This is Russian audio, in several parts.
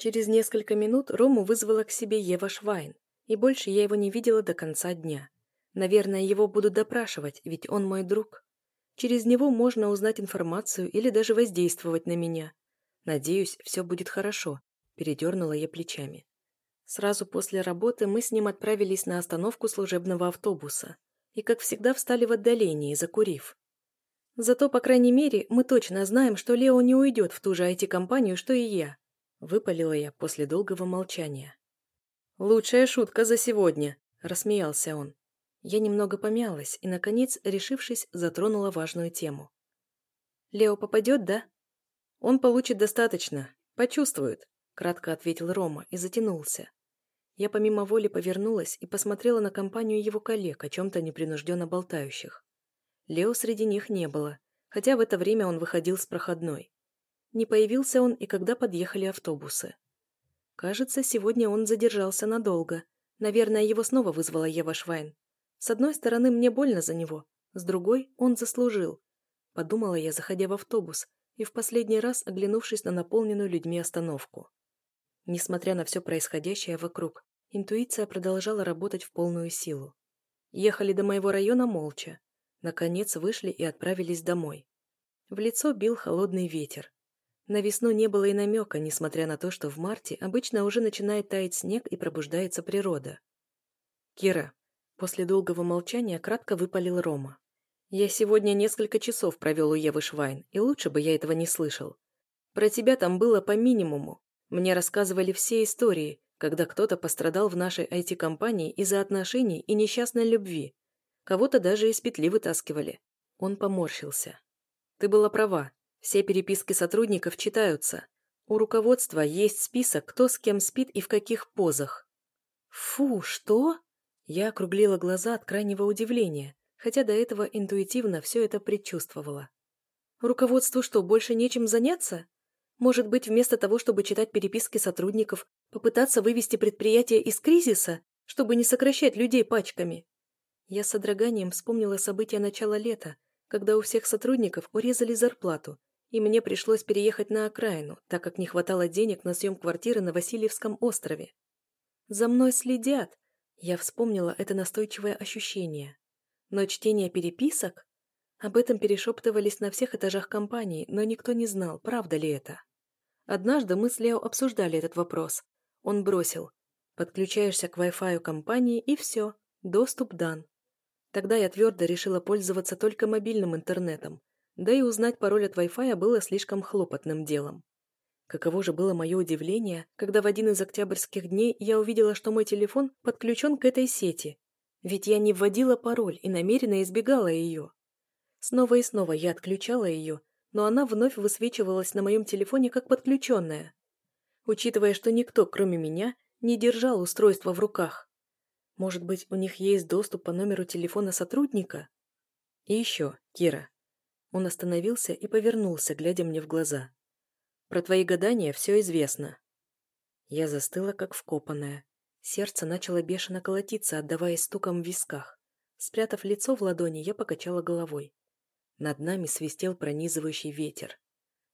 Через несколько минут Рому вызвала к себе Ева Швайн, и больше я его не видела до конца дня. Наверное, его будут допрашивать, ведь он мой друг. Через него можно узнать информацию или даже воздействовать на меня. Надеюсь, все будет хорошо, передернула я плечами. Сразу после работы мы с ним отправились на остановку служебного автобуса и, как всегда, встали в отдалении, закурив. Зато, по крайней мере, мы точно знаем, что Лео не уйдет в ту же IT-компанию, что и я, выпалила я после долгого молчания. «Лучшая шутка за сегодня», – рассмеялся он. Я немного помялась и, наконец, решившись, затронула важную тему. «Лео попадет, да?» «Он получит достаточно. Почувствует», — кратко ответил Рома и затянулся. Я помимо воли повернулась и посмотрела на компанию его коллег, о чем-то непринужденно болтающих. Лео среди них не было, хотя в это время он выходил с проходной. Не появился он и когда подъехали автобусы. Кажется, сегодня он задержался надолго. Наверное, его снова вызвала Ева Швайн. С одной стороны, мне больно за него, с другой, он заслужил. Подумала я, заходя в автобус, и в последний раз оглянувшись на наполненную людьми остановку. Несмотря на все происходящее вокруг, интуиция продолжала работать в полную силу. Ехали до моего района молча. Наконец вышли и отправились домой. В лицо бил холодный ветер. На весну не было и намека, несмотря на то, что в марте обычно уже начинает таять снег и пробуждается природа. «Кира, После долгого молчания кратко выпалил Рома. «Я сегодня несколько часов провел у Евы Швайн, и лучше бы я этого не слышал. Про тебя там было по минимуму. Мне рассказывали все истории, когда кто-то пострадал в нашей IT-компании из-за отношений и несчастной любви. Кого-то даже из петли вытаскивали. Он поморщился. Ты была права. Все переписки сотрудников читаются. У руководства есть список, кто с кем спит и в каких позах. Фу, что? Я округлила глаза от крайнего удивления, хотя до этого интуитивно все это предчувствовала. Руководству что, больше нечем заняться? Может быть, вместо того, чтобы читать переписки сотрудников, попытаться вывести предприятие из кризиса, чтобы не сокращать людей пачками? Я с содроганием вспомнила события начала лета, когда у всех сотрудников урезали зарплату, и мне пришлось переехать на окраину, так как не хватало денег на съем квартиры на Васильевском острове. За мной следят, я вспомнила это настойчивое ощущение. Но чтение переписок? Об этом перешептывались на всех этажах компании, но никто не знал, правда ли это. Однажды мы с Лео обсуждали этот вопрос. Он бросил. Подключаешься к Wi-Fi компании и все, доступ дан. Тогда я твердо решила пользоваться только мобильным интернетом, да и узнать пароль от Wi-Fi было слишком хлопотным делом. Каково же было мое удивление, когда в один из октябрьских дней я увидела, что мой телефон подключен к этой сети. Ведь я не вводила пароль и намеренно избегала ее. Снова и снова я отключала ее, но она вновь высвечивалась на моем телефоне как подключенная. Учитывая, что никто, кроме меня, не держал устройство в руках. Может быть, у них есть доступ по номеру телефона сотрудника? И еще, Кира. Он остановился и повернулся, глядя мне в глаза. Про твои гадания все известно». Я застыла, как вкопанная. Сердце начало бешено колотиться, отдаваясь стуком в висках. Спрятав лицо в ладони, я покачала головой. Над нами свистел пронизывающий ветер.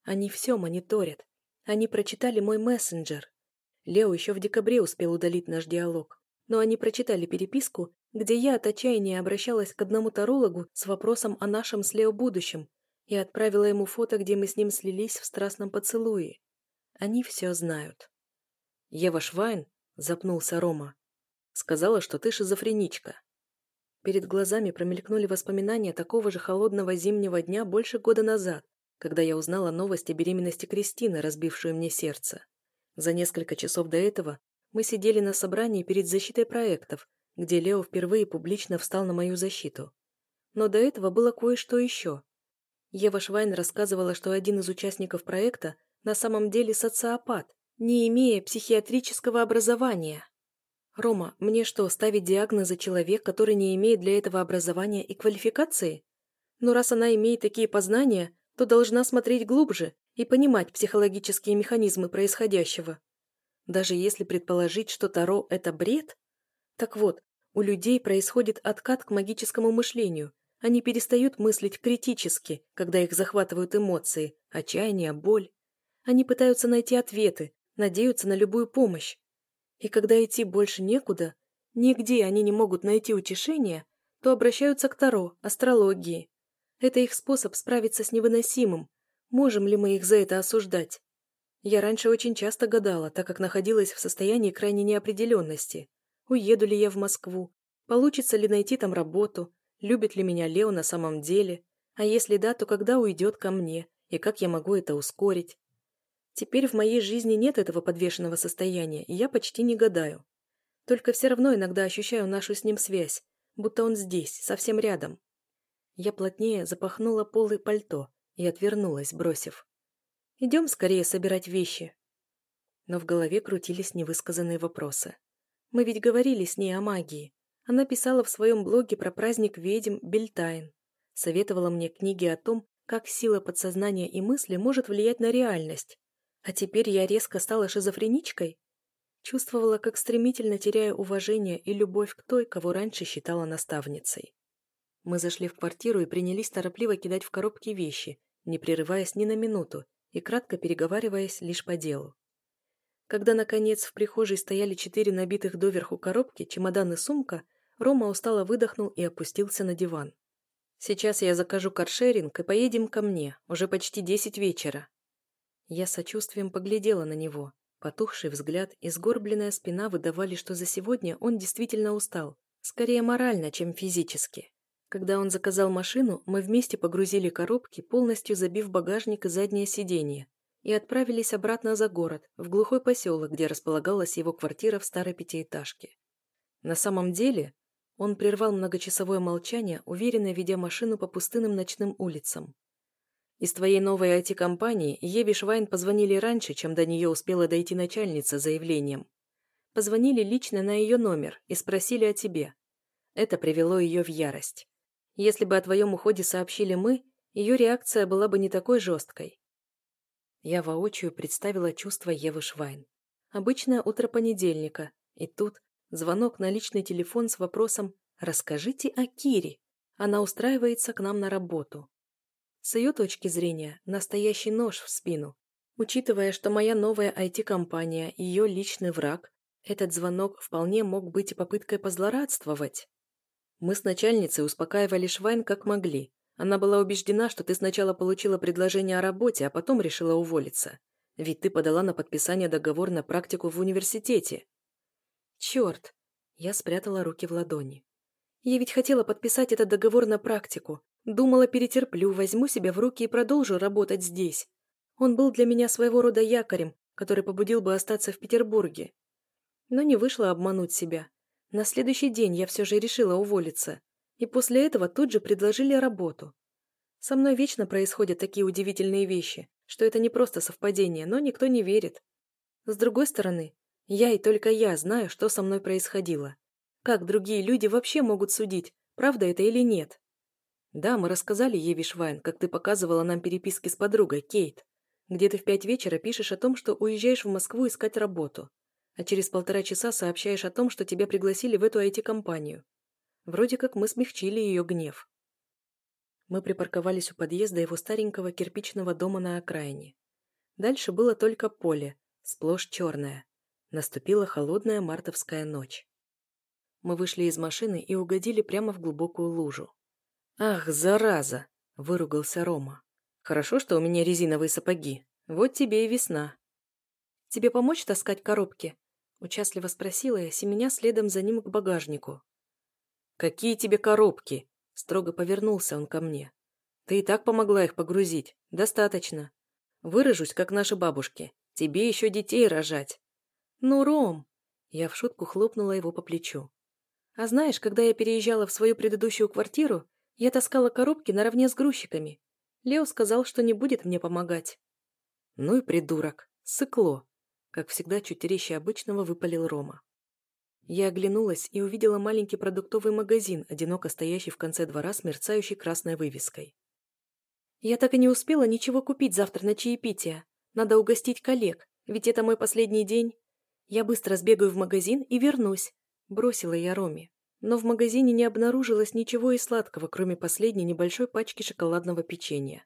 Они все мониторят. Они прочитали мой мессенджер. Лео еще в декабре успел удалить наш диалог. Но они прочитали переписку, где я от отчаяния обращалась к одному тарологу с вопросом о нашем с Лео будущем, и отправила ему фото, где мы с ним слились в страстном поцелуе. Они все знают. «Ева Швайн?» – запнулся Рома. «Сказала, что ты шизофреничка». Перед глазами промелькнули воспоминания такого же холодного зимнего дня больше года назад, когда я узнала новость о беременности Кристины, разбившую мне сердце. За несколько часов до этого мы сидели на собрании перед защитой проектов, где Лео впервые публично встал на мою защиту. Но до этого было кое-что еще. Ева Швайн рассказывала, что один из участников проекта на самом деле социопат, не имея психиатрического образования. Рома, мне что, ставить диагнозы человек, который не имеет для этого образования и квалификации? Но раз она имеет такие познания, то должна смотреть глубже и понимать психологические механизмы происходящего. Даже если предположить, что Таро – это бред? Так вот, у людей происходит откат к магическому мышлению, они перестают мыслить критически, когда их захватывают эмоции, отчаяние, боль. Они пытаются найти ответы, надеются на любую помощь. И когда идти больше некуда, нигде они не могут найти утешения, то обращаются к Таро, астрологии. Это их способ справиться с невыносимым. Можем ли мы их за это осуждать? Я раньше очень часто гадала, так как находилась в состоянии крайней неопределенности. Уеду ли я в Москву? Получится ли найти там работу? Любит ли меня Лео на самом деле? А если да, то когда уйдет ко мне? И как я могу это ускорить? Теперь в моей жизни нет этого подвешенного состояния, и я почти не гадаю. Только все равно иногда ощущаю нашу с ним связь, будто он здесь, совсем рядом. Я плотнее запахнула полы пальто и отвернулась, бросив. «Идем скорее собирать вещи». Но в голове крутились невысказанные вопросы. Мы ведь говорили с ней о магии. Она писала в своем блоге про праздник ведьм Бельтайн. Советовала мне книги о том, как сила подсознания и мысли может влиять на реальность. А теперь я резко стала шизофреничкой? Чувствовала, как стремительно теряю уважение и любовь к той, кого раньше считала наставницей. Мы зашли в квартиру и принялись торопливо кидать в коробки вещи, не прерываясь ни на минуту и кратко переговариваясь лишь по делу. Когда, наконец, в прихожей стояли четыре набитых доверху коробки, чемодан и сумка, Рома устало выдохнул и опустился на диван. «Сейчас я закажу каршеринг и поедем ко мне, уже почти десять вечера». Я сочувствием поглядела на него. Потухший взгляд и сгорбленная спина выдавали, что за сегодня он действительно устал, скорее морально, чем физически. Когда он заказал машину, мы вместе погрузили коробки, полностью забив багажник и заднее сиденье, и отправились обратно за город, в глухой поселок, где располагалась его квартира в старой пятиэтажке. На самом деле, он прервал многочасовое молчание, уверенно ведя машину по пустынным ночным улицам. Из твоей новой IT-компании Еве Швайн позвонили раньше, чем до нее успела дойти начальница с заявлением. Позвонили лично на ее номер и спросили о тебе. Это привело ее в ярость. Если бы о твоем уходе сообщили мы, ее реакция была бы не такой жесткой. Я воочию представила чувство Евы Швайн. Обычное утро понедельника, и тут звонок на личный телефон с вопросом «Расскажите о Кире». Она устраивается к нам на работу. С ее точки зрения, настоящий нож в спину. Учитывая, что моя новая IT-компания – ее личный враг, этот звонок вполне мог быть и попыткой позлорадствовать. Мы с начальницей успокаивали Швайн как могли. Она была убеждена, что ты сначала получила предложение о работе, а потом решила уволиться. Ведь ты подала на подписание договор на практику в университете. Черт! Я спрятала руки в ладони. Я ведь хотела подписать этот договор на практику, Думала, перетерплю, возьму себя в руки и продолжу работать здесь. Он был для меня своего рода якорем, который побудил бы остаться в Петербурге. Но не вышло обмануть себя. На следующий день я все же решила уволиться. И после этого тут же предложили работу. Со мной вечно происходят такие удивительные вещи, что это не просто совпадение, но никто не верит. С другой стороны, я и только я знаю, что со мной происходило. Как другие люди вообще могут судить, правда это или нет? Да, мы рассказали Еве Швайн, как ты показывала нам переписки с подругой, Кейт, где ты в пять вечера пишешь о том, что уезжаешь в Москву искать работу, а через полтора часа сообщаешь о том, что тебя пригласили в эту IT-компанию. Вроде как мы смягчили ее гнев. Мы припарковались у подъезда его старенького кирпичного дома на окраине. Дальше было только поле, сплошь черное. Наступила холодная мартовская ночь. Мы вышли из машины и угодили прямо в глубокую лужу. «Ах, зараза!» – выругался Рома. «Хорошо, что у меня резиновые сапоги. Вот тебе и весна». «Тебе помочь таскать коробки?» – участливо спросила я, семеня следом за ним к багажнику. «Какие тебе коробки?» – строго повернулся он ко мне. «Ты и так помогла их погрузить. Достаточно. Выражусь, как наши бабушки. Тебе еще детей рожать». «Ну, Ром!» – я в шутку хлопнула его по плечу. «А знаешь, когда я переезжала в свою предыдущую квартиру, я таскала коробки наравне с грузчиками. Лео сказал, что не будет мне помогать. Ну и придурок. Сыкло. Как всегда, чуть резче обычного выпалил Рома. Я оглянулась и увидела маленький продуктовый магазин, одиноко стоящий в конце двора с мерцающей красной вывеской. «Я так и не успела ничего купить завтра на чаепитие. Надо угостить коллег, ведь это мой последний день. Я быстро сбегаю в магазин и вернусь», – бросила я Роме но в магазине не обнаружилось ничего и сладкого, кроме последней небольшой пачки шоколадного печенья.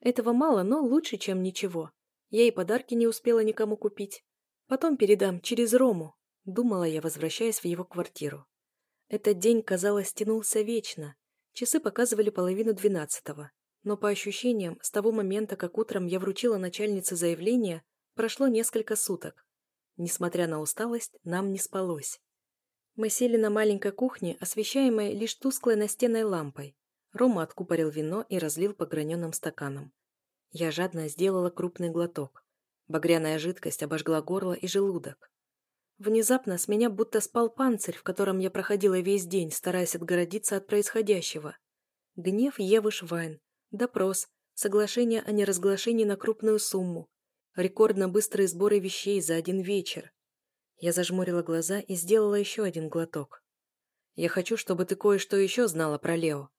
Этого мало, но лучше, чем ничего. Я и подарки не успела никому купить. Потом передам через Рому, думала я, возвращаясь в его квартиру. Этот день, казалось, тянулся вечно. Часы показывали половину двенадцатого. Но по ощущениям, с того момента, как утром я вручила начальнице заявление, прошло несколько суток. Несмотря на усталость, нам не спалось. Мы сели на маленькой кухне, освещаемой лишь тусклой настенной лампой. Рома откупорил вино и разлил по граненым стаканам. Я жадно сделала крупный глоток. Багряная жидкость обожгла горло и желудок. Внезапно с меня будто спал панцирь, в котором я проходила весь день, стараясь отгородиться от происходящего. Гнев Евы Швайн, допрос, соглашение о неразглашении на крупную сумму, рекордно быстрые сборы вещей за один вечер. Я зажмурила глаза и сделала еще один глоток. «Я хочу, чтобы ты кое-что еще знала про Лео»,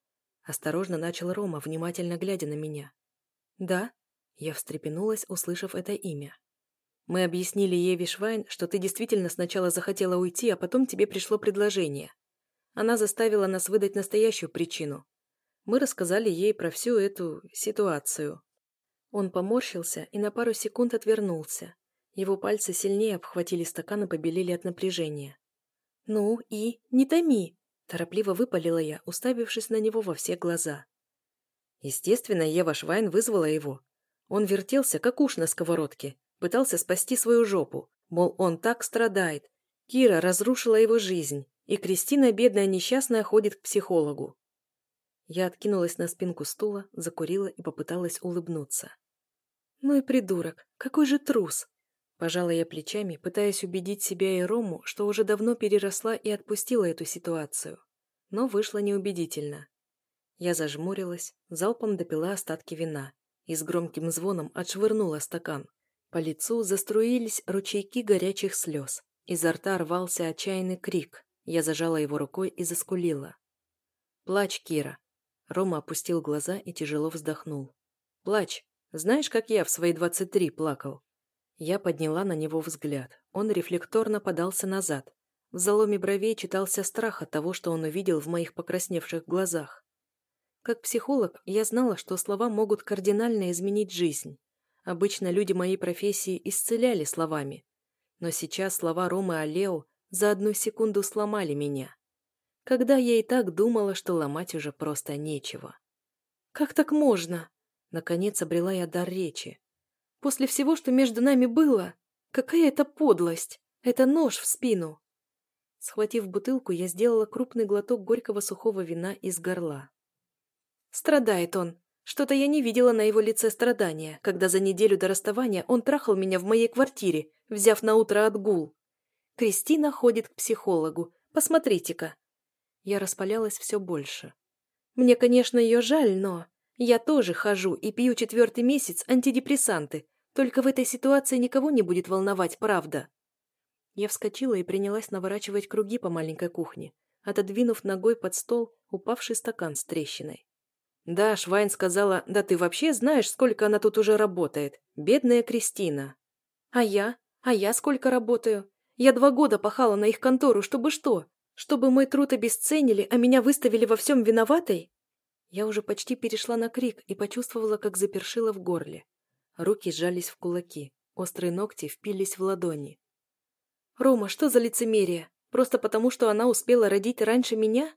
Осторожно начал Рома, внимательно глядя на меня. «Да?» Я встрепенулась, услышав это имя. «Мы объяснили Еве Швайн, что ты действительно сначала захотела уйти, а потом тебе пришло предложение. Она заставила нас выдать настоящую причину. Мы рассказали ей про всю эту ситуацию». Он поморщился и на пару секунд отвернулся. Его пальцы сильнее обхватили стакан и побелели от напряжения. «Ну и? Не томи!» Торопливо выпалила я, уставившись на него во все глаза. Естественно, Ева Швайн вызвала его. Он вертелся, как уж на сковородке, пытался спасти свою жопу, мол, он так страдает. Кира разрушила его жизнь, и Кристина, бедная несчастная, ходит к психологу. Я откинулась на спинку стула, закурила и попыталась улыбнуться. «Ну и придурок, какой же трус!» Пожала я плечами, пытаясь убедить себя и Рому, что уже давно переросла и отпустила эту ситуацию. Но вышло неубедительно. Я зажмурилась, залпом допила остатки вина и с громким звоном отшвырнула стакан. По лицу заструились ручейки горячих слез. Изо рта рвался отчаянный крик. Я зажала его рукой и заскулила. «Плачь, Кира!» Рома опустил глаза и тяжело вздохнул. «Плачь! Знаешь, как я в свои двадцать три плакал?» Я подняла на него взгляд. Он рефлекторно подался назад. В заломе бровей читался страх от того, что он увидел в моих покрасневших глазах. Как психолог, я знала, что слова могут кардинально изменить жизнь. Обычно люди моей профессии исцеляли словами. Но сейчас слова Ромы о Лео за одну секунду сломали меня. Когда я и так думала, что ломать уже просто нечего. «Как так можно?» Наконец обрела я дар речи. После всего, что между нами было, какая это подлость! Это нож в спину!» Схватив бутылку, я сделала крупный глоток горького сухого вина из горла. «Страдает он. Что-то я не видела на его лице страдания, когда за неделю до расставания он трахал меня в моей квартире, взяв на утро отгул. Кристина ходит к психологу. Посмотрите-ка!» Я распалялась все больше. «Мне, конечно, ее жаль, но...» Я тоже хожу и пью четвертый месяц антидепрессанты, только в этой ситуации никого не будет волновать, правда. Я вскочила и принялась наворачивать круги по маленькой кухне, отодвинув ногой под стол упавший стакан с трещиной. Да, Швайн сказала, да ты вообще знаешь, сколько она тут уже работает. Бедная Кристина. А я? А я сколько работаю? Я два года пахала на их контору, чтобы что? Чтобы мой труд обесценили, а меня выставили во всем виноватой? Я уже почти перешла на крик и почувствовала, как запершило в горле. Руки сжались в кулаки, острые ногти впились в ладони. «Рома, что за лицемерие? Просто потому, что она успела родить раньше меня?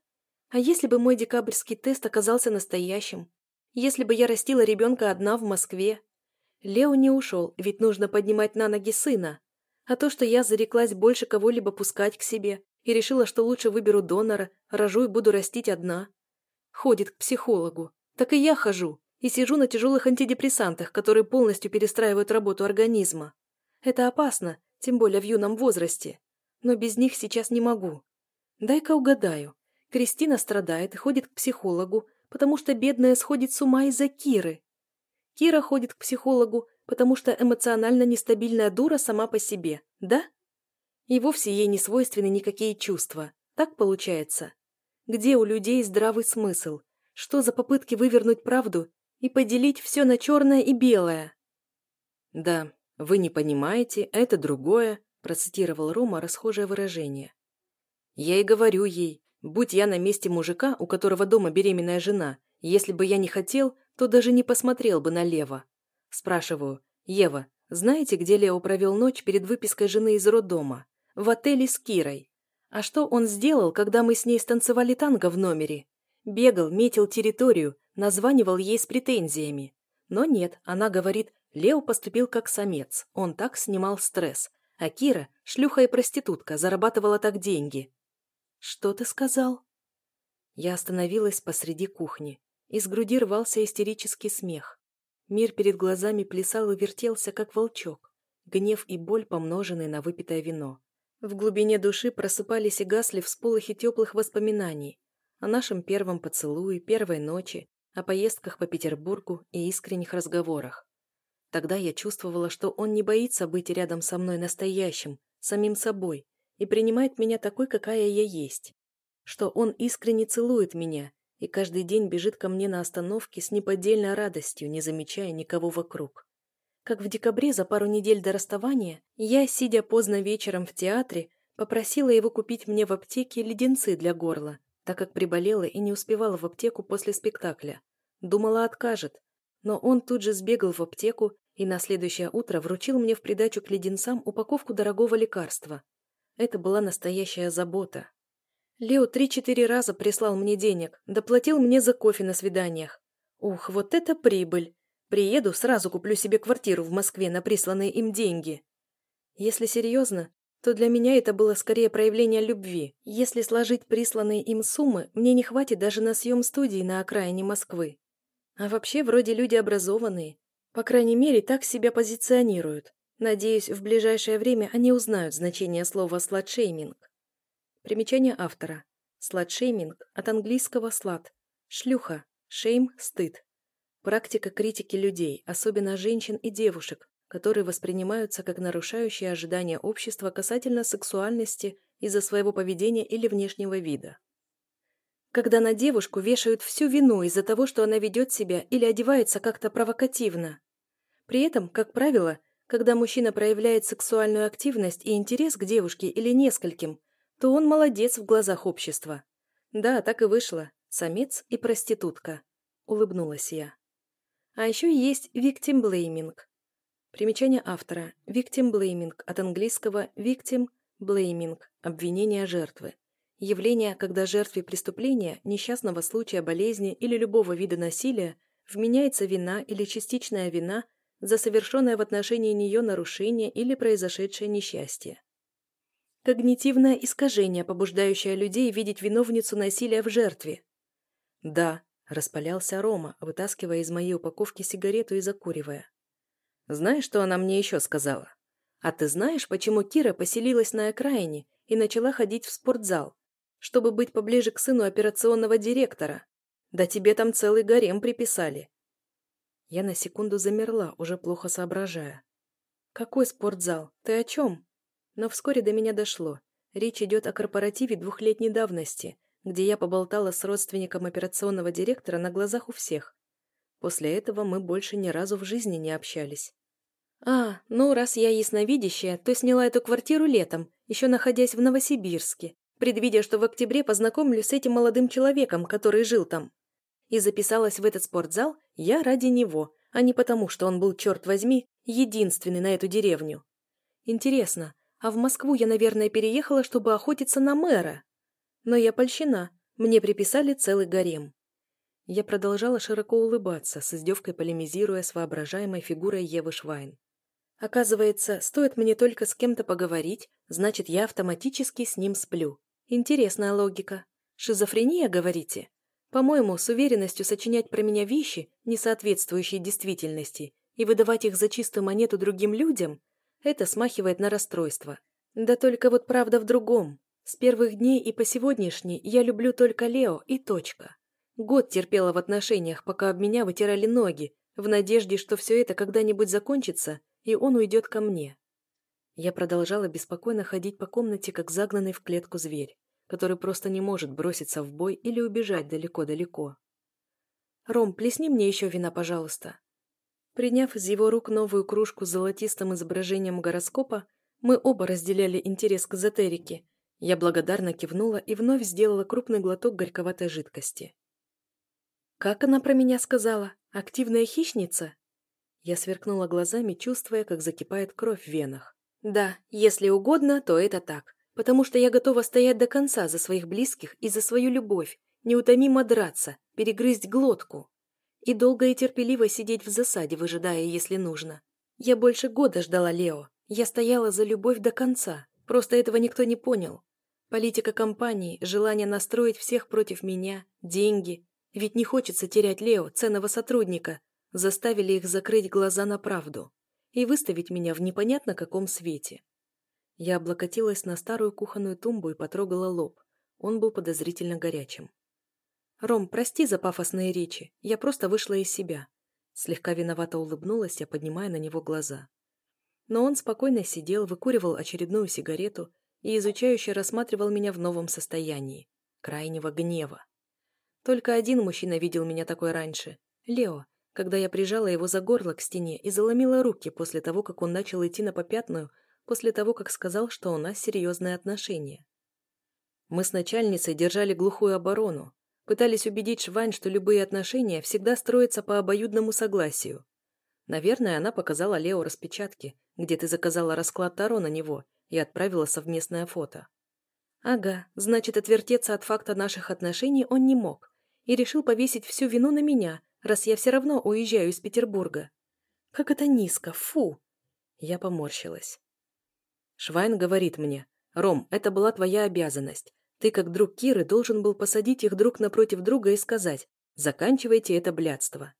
А если бы мой декабрьский тест оказался настоящим? Если бы я растила ребенка одна в Москве? Лео не ушел, ведь нужно поднимать на ноги сына. А то, что я зареклась больше кого-либо пускать к себе и решила, что лучше выберу донора, рожу и буду растить одна, Ходит к психологу. Так и я хожу. И сижу на тяжелых антидепрессантах, которые полностью перестраивают работу организма. Это опасно, тем более в юном возрасте. Но без них сейчас не могу. Дай-ка угадаю. Кристина страдает и ходит к психологу, потому что бедная сходит с ума из-за Киры. Кира ходит к психологу, потому что эмоционально нестабильная дура сама по себе, да? И вовсе ей не свойственны никакие чувства. Так получается? Где у людей здравый смысл? Что за попытки вывернуть правду и поделить все на черное и белое? «Да, вы не понимаете, это другое», процитировал Рома расхожее выражение. «Я и говорю ей, будь я на месте мужика, у которого дома беременная жена, если бы я не хотел, то даже не посмотрел бы налево. Спрашиваю, Ева, Знаете, где Лео провел ночь перед выпиской жены из роддома? В отеле с Кирой. А что он сделал, когда мы с ней станцевали танго в номере? Бегал, метил территорию, названивал ей с претензиями. Но нет, она говорит, Лео поступил как самец, он так снимал стресс. А Кира, шлюха и проститутка, зарабатывала так деньги. «Что ты сказал?» Я остановилась посреди кухни. Из груди рвался истерический смех. Мир перед глазами плясал и вертелся, как волчок. Гнев и боль, помноженные на выпитое вино. В глубине души просыпались и гасли всполохи теплых воспоминаний о нашем первом поцелуе, первой ночи, о поездках по Петербургу и искренних разговорах. Тогда я чувствовала, что он не боится быть рядом со мной настоящим, самим собой, и принимает меня такой, какая я есть. Что он искренне целует меня, и каждый день бежит ко мне на остановке с неподдельной радостью, не замечая никого вокруг. Как в декабре за пару недель до расставания я, сидя поздно вечером в театре, попросила его купить мне в аптеке леденцы для горла, так как приболела и не успевала в аптеку после спектакля. Думала, откажет. Но он тут же сбегал в аптеку и на следующее утро вручил мне в придачу к леденцам упаковку дорогого лекарства. Это была настоящая забота. Лео три-четыре раза прислал мне денег, доплатил мне за кофе на свиданиях. Ух, вот это прибыль! Приеду, сразу куплю себе квартиру в Москве на присланные им деньги. Если серьезно, то для меня это было скорее проявление любви. Если сложить присланные им суммы, мне не хватит даже на съем студии на окраине Москвы. А вообще, вроде люди образованные. По крайней мере, так себя позиционируют. Надеюсь, в ближайшее время они узнают значение слова «сладшейминг». Примечание автора. Сладшейминг от английского слад. Шлюха. Шейм – стыд. Практика критики людей, особенно женщин и девушек, которые воспринимаются как нарушающие ожидания общества касательно сексуальности из-за своего поведения или внешнего вида. Когда на девушку вешают всю вину из-за того, что она ведет себя или одевается как-то провокативно. При этом, как правило, когда мужчина проявляет сексуальную активность и интерес к девушке или нескольким, то он молодец в глазах общества. Да, так и вышло. Самец и проститутка. Улыбнулась я. А еще есть victim blaming. Примечание автора. Victim blaming от английского victim blaming – обвинение жертвы. Явление, когда жертве преступления, несчастного случая, болезни или любого вида насилия вменяется вина или частичная вина за совершенное в отношении нее нарушение или произошедшее несчастье. Когнитивное искажение, побуждающее людей видеть виновницу насилия в жертве. Да, распалялся Рома, вытаскивая из моей упаковки сигарету и закуривая. Знаешь, что она мне еще сказала? А ты знаешь, почему Кира поселилась на окраине и начала ходить в спортзал? Чтобы быть поближе к сыну операционного директора. Да тебе там целый гарем приписали. Я на секунду замерла, уже плохо соображая. Какой спортзал? Ты о чем? Но вскоре до меня дошло. Речь идет о корпоративе двухлетней давности, где я поболтала с родственником операционного директора на глазах у всех. После этого мы больше ни разу в жизни не общались. «А, ну, раз я ясновидящая, то сняла эту квартиру летом, еще находясь в Новосибирске, предвидя, что в октябре познакомлюсь с этим молодым человеком, который жил там. И записалась в этот спортзал я ради него, а не потому, что он был, черт возьми, единственный на эту деревню. Интересно, а в Москву я, наверное, переехала, чтобы охотиться на мэра. Но я польщена, мне приписали целый гарем. Я продолжала широко улыбаться, с издевкой полемизируя с воображаемой фигурой Евы Швайн. Оказывается, стоит мне только с кем-то поговорить, значит, я автоматически с ним сплю. Интересная логика. Шизофрения, говорите? По-моему, с уверенностью сочинять про меня вещи, не соответствующие действительности, и выдавать их за чистую монету другим людям, это смахивает на расстройство. Да только вот правда в другом. С первых дней и по сегодняшний я люблю только Лео и точка. Год терпела в отношениях, пока об меня вытирали ноги, в надежде, что все это когда-нибудь закончится, и он уйдет ко мне. Я продолжала беспокойно ходить по комнате, как загнанный в клетку зверь, который просто не может броситься в бой или убежать далеко-далеко. «Ром, плесни мне еще вина, пожалуйста», Приняв из его рук новую кружку с золотистым изображением гороскопа, мы оба разделяли интерес к эзотерике. Я благодарно кивнула и вновь сделала крупный глоток горьковатой жидкости. «Как она про меня сказала? Активная хищница?» Я сверкнула глазами, чувствуя, как закипает кровь в венах. «Да, если угодно, то это так. Потому что я готова стоять до конца за своих близких и за свою любовь, неутомимо драться, перегрызть глотку. И долго и терпеливо сидеть в засаде, выжидая, если нужно. Я больше года ждала Лео. Я стояла за любовь до конца. Просто этого никто не понял. Политика компании, желание настроить всех против меня, деньги. Ведь не хочется терять Лео, ценного сотрудника. Заставили их закрыть глаза на правду. И выставить меня в непонятно каком свете. Я облокотилась на старую кухонную тумбу и потрогала лоб. Он был подозрительно горячим. «Ром, прости за пафосные речи. Я просто вышла из себя. Слегка виновато улыбнулась я, поднимая на него глаза. Но он спокойно сидел, выкуривал очередную сигарету и изучающе рассматривал меня в новом состоянии. Крайнего гнева. Только один мужчина видел меня такой раньше. Лео, когда я прижала его за горло к стене и заломила руки после того, как он начал идти на попятную, после того, как сказал, что у нас серьезные отношения. Мы с начальницей держали глухую оборону, Пытались убедить Швань, что любые отношения всегда строятся по обоюдному согласию. Наверное, она показала Лео распечатки, где ты заказала расклад Таро на него и отправила совместное фото. Ага, значит, отвертеться от факта наших отношений он не мог и решил повесить всю вину на меня, раз я все равно уезжаю из Петербурга. Как это низко, фу! Я поморщилась. Швайн говорит мне, «Ром, это была твоя обязанность. Ты, как друг Киры, должен был посадить их друг напротив друга и сказать «Заканчивайте это блядство».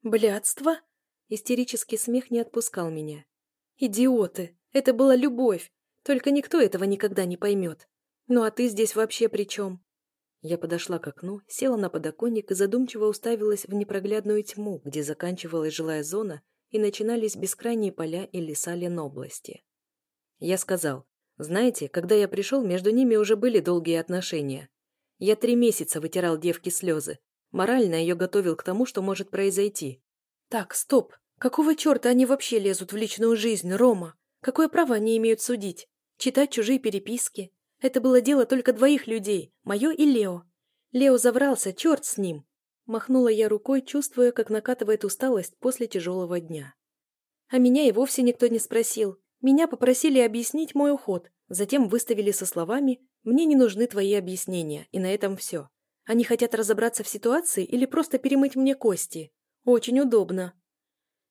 «Блядство?» Истерический смех не отпускал меня. «Идиоты! Это была любовь! Только никто этого никогда не поймет. Ну а ты здесь вообще при чем?» Я подошла к окну, села на подоконник и задумчиво уставилась в непроглядную тьму, где заканчивалась жилая зона и начинались бескрайние поля и леса Ленобласти. Я сказал, знаете, когда я пришел, между ними уже были долгие отношения. Я три месяца вытирал девке слезы. Морально ее готовил к тому, что может произойти. Так, стоп. Какого черта они вообще лезут в личную жизнь, Рома? Какое право они имеют судить? Читать чужие переписки? Это было дело только двоих людей, мое и Лео. Лео заврался, черт с ним. Махнула я рукой, чувствуя, как накатывает усталость после тяжелого дня. А меня и вовсе никто не спросил. Меня попросили объяснить мой уход, затем выставили со словами «Мне не нужны твои объяснения, и на этом все». Они хотят разобраться в ситуации или просто перемыть мне кости. Очень удобно.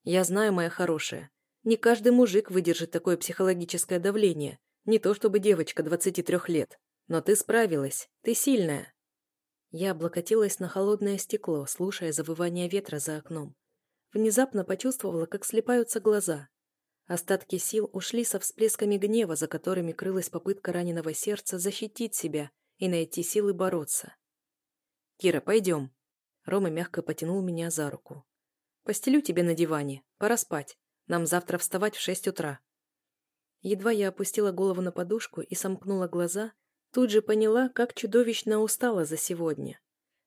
Я знаю, моя хорошая, не каждый мужик выдержит такое психологическое давление, не то чтобы девочка 23 лет. Но ты справилась, ты сильная. Я облокотилась на холодное стекло, слушая завывание ветра за окном. Внезапно почувствовала, как слепаются глаза. Остатки сил ушли со всплесками гнева, за которыми крылась попытка раненого сердца защитить себя и найти силы бороться. «Кира, пойдем». Рома мягко потянул меня за руку. «Постелю тебе на диване. Пора спать. Нам завтра вставать в шесть утра». Едва я опустила голову на подушку и сомкнула глаза, тут же поняла, как чудовищно устала за сегодня.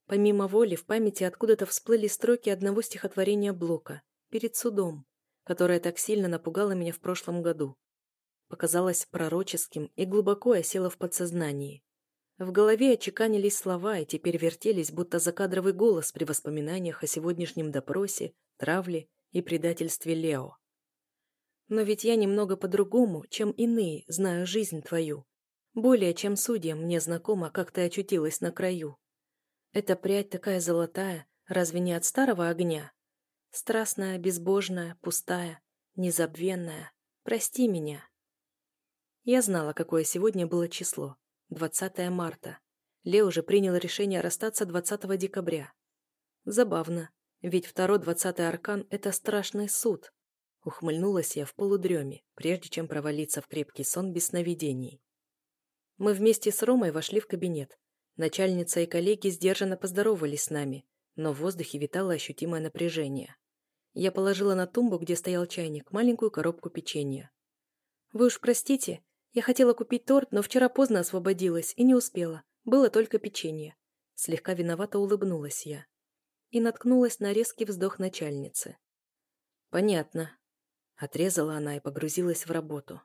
Помимо воли, в памяти откуда-то всплыли строки одного стихотворения Блока «Перед судом» которая так сильно напугала меня в прошлом году. Показалось пророческим и глубоко осело в подсознании. В голове очеканились слова и теперь вертелись, будто закадровый голос при воспоминаниях о сегодняшнем допросе, травле и предательстве Лео. Но ведь я немного по-другому, чем иные, знаю жизнь твою. Более чем судьям мне знакомо, как ты очутилась на краю. Эта прядь такая золотая, разве не от старого огня? Страстная, безбожная, пустая, незабвенная. Прости меня. Я знала, какое сегодня было число. 20 марта. Лео уже принял решение расстаться 20 декабря. Забавно, ведь второй двадцатый аркан – это страшный суд. Ухмыльнулась я в полудреме, прежде чем провалиться в крепкий сон без сновидений. Мы вместе с Ромой вошли в кабинет. Начальница и коллеги сдержанно поздоровались с нами, но в воздухе витало ощутимое напряжение. Я положила на тумбу, где стоял чайник, маленькую коробку печенья. «Вы уж простите, я хотела купить торт, но вчера поздно освободилась и не успела. Было только печенье». Слегка виновато улыбнулась я. И наткнулась на резкий вздох начальницы. «Понятно». Отрезала она и погрузилась в работу.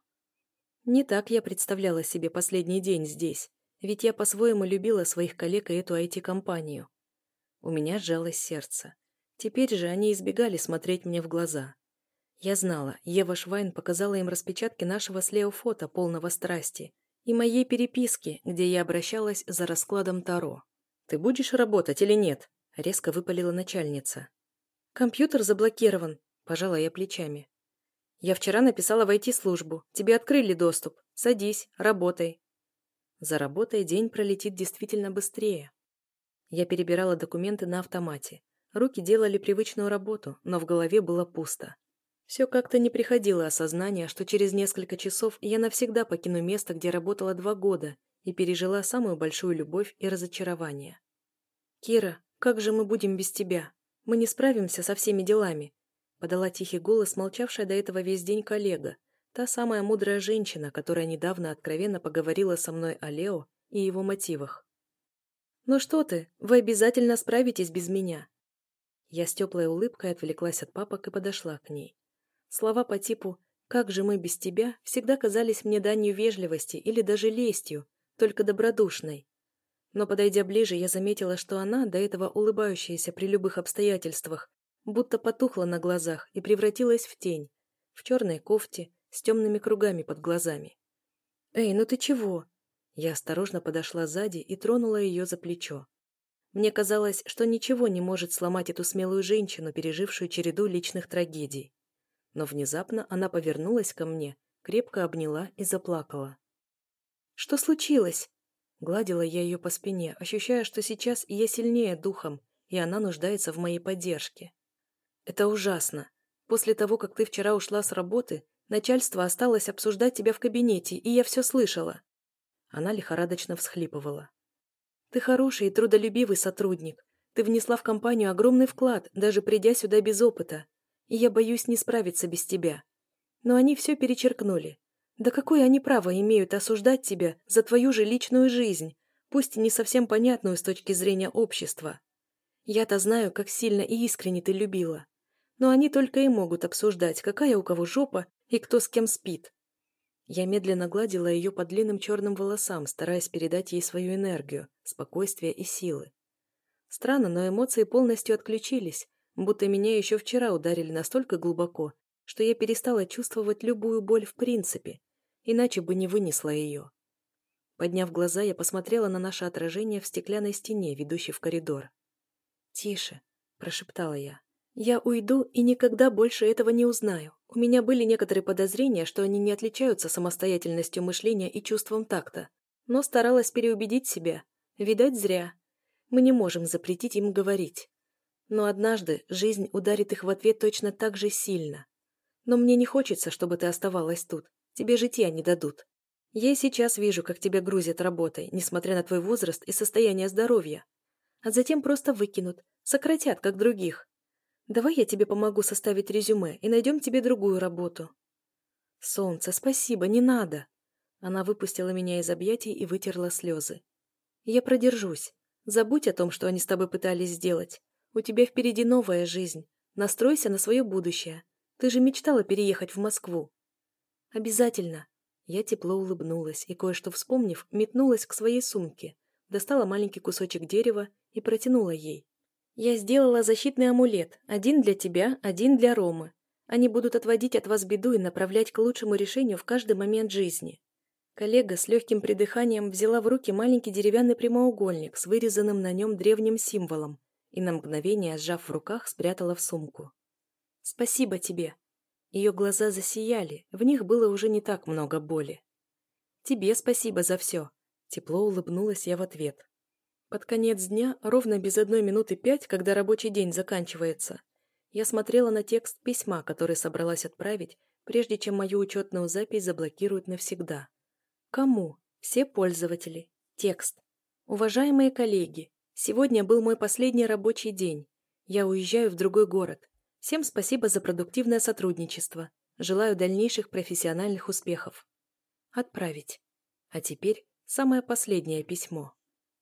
Не так я представляла себе последний день здесь, ведь я по-своему любила своих коллег и эту IT-компанию. У меня сжалось сердце. Теперь же они избегали смотреть мне в глаза. Я знала, Ева Швайн показала им распечатки нашего с Лео фото, полного страсти, и моей переписки, где я обращалась за раскладом Таро. «Ты будешь работать или нет?» – резко выпалила начальница. «Компьютер заблокирован», – пожала я плечами. «Я вчера написала в IT-службу. Тебе открыли доступ. Садись, работай». За работой день пролетит действительно быстрее. Я перебирала документы на автомате. Руки делали привычную работу, но в голове было пусто. Все как-то не приходило осознание, что через несколько часов я навсегда покину место, где работала два года и пережила самую большую любовь и разочарование. «Кира, как же мы будем без тебя? Мы не справимся со всеми делами», подала тихий голос, молчавшая до этого весь день коллега, та самая мудрая женщина, которая недавно откровенно поговорила со мной о Лео и его мотивах. «Ну что ты, вы обязательно справитесь без меня». Я с теплой улыбкой отвлеклась от папок и подошла к ней. Слова по типу «как же мы без тебя» всегда казались мне данью вежливости или даже лестью, только добродушной. Но, подойдя ближе, я заметила, что она, до этого улыбающаяся при любых обстоятельствах, будто потухла на глазах и превратилась в тень, в черной кофте, с темными кругами под глазами. «Эй, ну ты чего?» Я осторожно подошла сзади и тронула ее за плечо. Мне казалось, что ничего не может сломать эту смелую женщину, пережившую череду личных трагедий но внезапно она повернулась ко мне, крепко обняла и заплакала. «Что случилось?» Гладила я ее по спине, ощущая, что сейчас я сильнее духом, и она нуждается в моей поддержке. «Это ужасно. После того, как ты вчера ушла с работы, начальство осталось обсуждать тебя в кабинете, и я все слышала». Она лихорадочно всхлипывала. «Ты хороший и трудолюбивый сотрудник. Ты внесла в компанию огромный вклад, даже придя сюда без опыта и я боюсь не справиться без тебя. Но они все перечеркнули. Да какое они право имеют осуждать тебя за твою же личную жизнь, пусть и не совсем понятную с точки зрения общества? Я-то знаю, как сильно и искренне ты любила. Но они только и могут обсуждать, какая у кого жопа и кто с кем спит. Я медленно гладила ее по длинным черным волосам, стараясь передать ей свою энергию, спокойствие и силы. Странно, но эмоции полностью отключились, будто меня еще вчера ударили настолько глубоко, что я перестала чувствовать любую боль в принципе, иначе бы не вынесла ее. Подняв глаза, я посмотрела на наше отражение в стеклянной стене, ведущей в коридор. «Тише», – прошептала я. «Я уйду и никогда больше этого не узнаю. У меня были некоторые подозрения, что они не отличаются самостоятельностью мышления и чувством такта, но старалась переубедить себя. Видать, зря. Мы не можем запретить им говорить. Но однажды жизнь ударит их в ответ точно так же сильно. Но мне не хочется, чтобы ты оставалась тут. Тебе житья не дадут. Я сейчас вижу, как тебя грузят работой, несмотря на твой возраст и состояние здоровья. А затем просто выкинут, сократят, как других. Давай я тебе помогу составить резюме и найдем тебе другую работу. Солнце, спасибо, не надо. Она выпустила меня из объятий и вытерла слезы. Я продержусь. Забудь о том, что они с тобой пытались сделать. У тебя впереди новая жизнь. Настройся на свое будущее. Ты же мечтала переехать в Москву. Обязательно. Я тепло улыбнулась и, кое-что вспомнив, метнулась к своей сумке, достала маленький кусочек дерева и протянула ей. Я сделала защитный амулет, один для тебя, один для Ромы. Они будут отводить от вас беду и направлять к лучшему решению в каждый момент жизни. Коллега с легким придыханием взяла в руки маленький деревянный прямоугольник с вырезанным на нем древним символом и на мгновение, сжав в руках, спрятала в сумку. «Спасибо тебе!» Ее глаза засияли, в них было уже не так много боли. «Тебе спасибо за все!» Тепло улыбнулась я в ответ. Под конец дня, ровно без одной минуты пять, когда рабочий день заканчивается, я смотрела на текст письма, который собралась отправить, прежде чем мою учетную запись заблокируют навсегда. Кому? Все пользователи. Текст. Уважаемые коллеги, Сегодня был мой последний рабочий день. Я уезжаю в другой город. Всем спасибо за продуктивное сотрудничество. Желаю дальнейших профессиональных успехов. Отправить. А теперь самое последнее письмо.